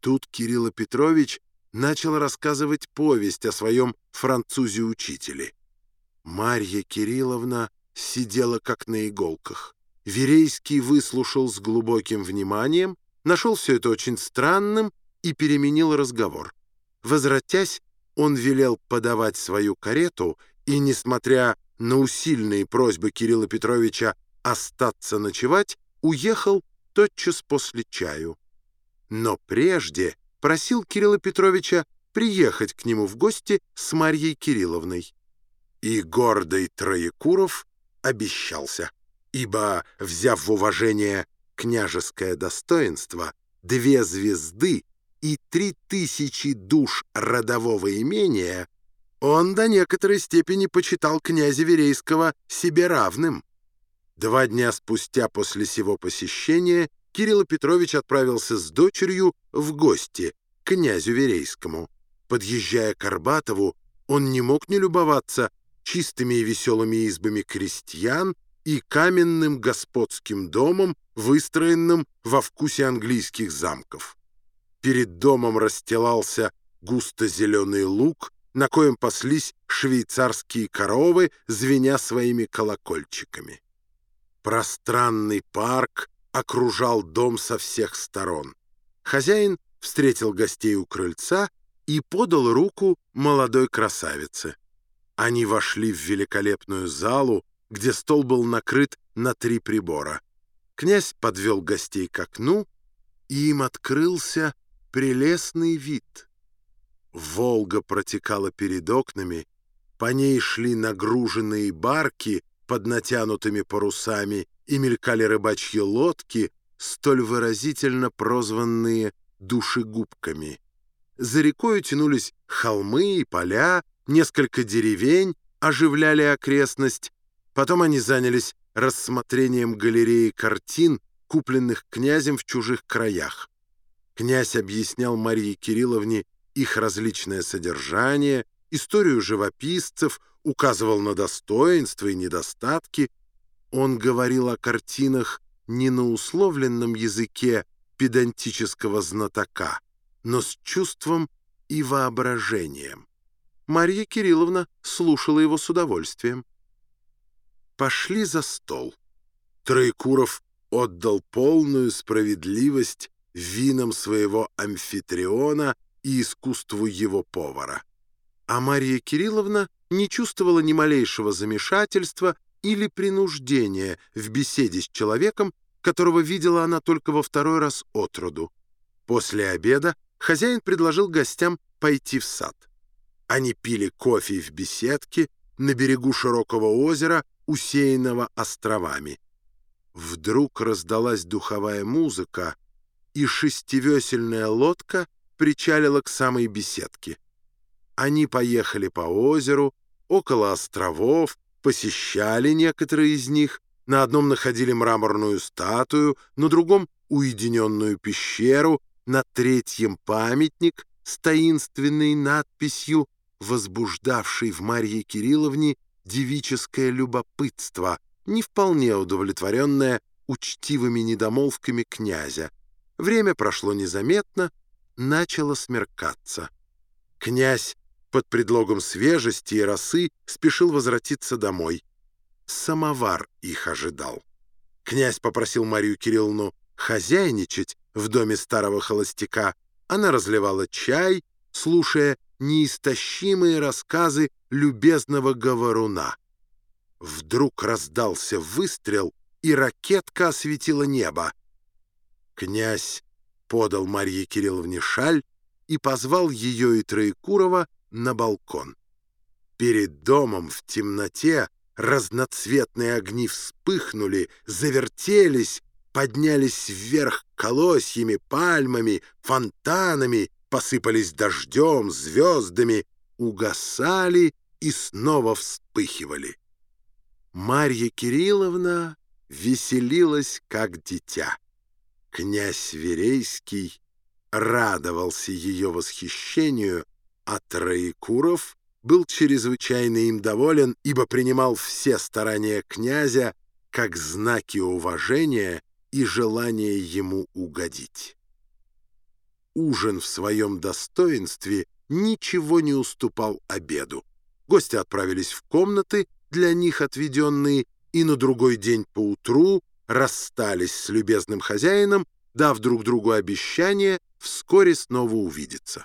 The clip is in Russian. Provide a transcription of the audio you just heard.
Тут Кирилл Петрович начал рассказывать повесть о своем французе-учителе. Марья Кирилловна сидела как на иголках. Верейский выслушал с глубоким вниманием, нашел все это очень странным и переменил разговор. Возвратясь, он велел подавать свою карету и, несмотря на усильные просьбы Кирилла Петровича остаться ночевать, уехал тотчас после чаю. Но прежде просил Кирилла Петровича приехать к нему в гости с Марьей Кирилловной. И гордый Троекуров обещался, ибо, взяв в уважение княжеское достоинство, две звезды и три тысячи душ родового имения, он до некоторой степени почитал князя Верейского себе равным. Два дня спустя после сего посещения Кирилл Петрович отправился с дочерью в гости к князю Верейскому. Подъезжая к Арбатову, он не мог не любоваться чистыми и веселыми избами крестьян и каменным господским домом, выстроенным во вкусе английских замков. Перед домом расстилался густо-зеленый луг, на коем паслись швейцарские коровы, звеня своими колокольчиками. Пространный парк окружал дом со всех сторон. Хозяин встретил гостей у крыльца и подал руку молодой красавице. Они вошли в великолепную залу, где стол был накрыт на три прибора. Князь подвел гостей к окну, и им открылся прелестный вид. Волга протекала перед окнами, по ней шли нагруженные барки под натянутыми парусами и мелькали рыбачьи лодки, столь выразительно прозванные душегубками. За рекою тянулись холмы и поля, несколько деревень оживляли окрестность. Потом они занялись рассмотрением галереи картин, купленных князем в чужих краях. Князь объяснял Марии Кирилловне их различное содержание, историю живописцев, указывал на достоинства и недостатки. Он говорил о картинах не на условленном языке педантического знатока, но с чувством и воображением. Марья Кирилловна слушала его с удовольствием. Пошли за стол. Троекуров отдал полную справедливость винам своего амфитриона и искусству его повара. А Марья Кирилловна не чувствовала ни малейшего замешательства или принуждения в беседе с человеком, которого видела она только во второй раз от роду. После обеда хозяин предложил гостям пойти в сад. Они пили кофе в беседке на берегу широкого озера, усеянного островами. Вдруг раздалась духовая музыка, и шестивесельная лодка причалила к самой беседке. Они поехали по озеру, около островов, посещали некоторые из них, на одном находили мраморную статую, на другом — уединенную пещеру, на третьем — памятник с таинственной надписью возбуждавший в Марье Кирилловне девическое любопытство, не вполне удовлетворенное учтивыми недомолвками князя. Время прошло незаметно, начало смеркаться. Князь под предлогом свежести и росы спешил возвратиться домой. Самовар их ожидал. Князь попросил Марию Кирилловну хозяйничать в доме старого холостяка. Она разливала чай, слушая неистощимые рассказы любезного говоруна. Вдруг раздался выстрел, и ракетка осветила небо. Князь подал Марье Кирилловне шаль и позвал ее и Троекурова на балкон. Перед домом в темноте разноцветные огни вспыхнули, завертелись, поднялись вверх колосьями, пальмами, фонтанами посыпались дождем, звездами, угасали и снова вспыхивали. Марья Кирилловна веселилась, как дитя. Князь Верейский радовался ее восхищению, а Троекуров был чрезвычайно им доволен, ибо принимал все старания князя как знаки уважения и желания ему угодить. ужин в своем достоинстве ничего не уступал обеду. Гости отправились в комнаты, для них отведенные, и на другой день поутру расстались с любезным хозяином, дав друг другу обещание вскоре снова увидеться.